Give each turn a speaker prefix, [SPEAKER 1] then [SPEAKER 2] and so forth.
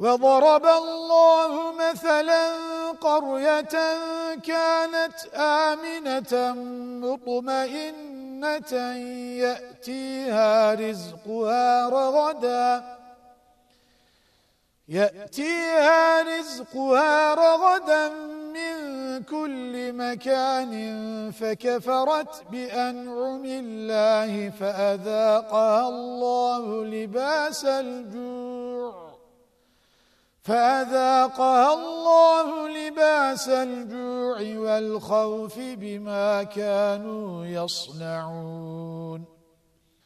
[SPEAKER 1] وضرب الله مثلا قرية كانت آمنة مطمئنة يأتيها رزقها رغدا يأتيها رزقها رغدا من كل مكان فكفرت بأنعم الله فأذاقها الله لباس الجوع. فأذاقها الله لباس الجوع والخوف بما كانوا يصنعون.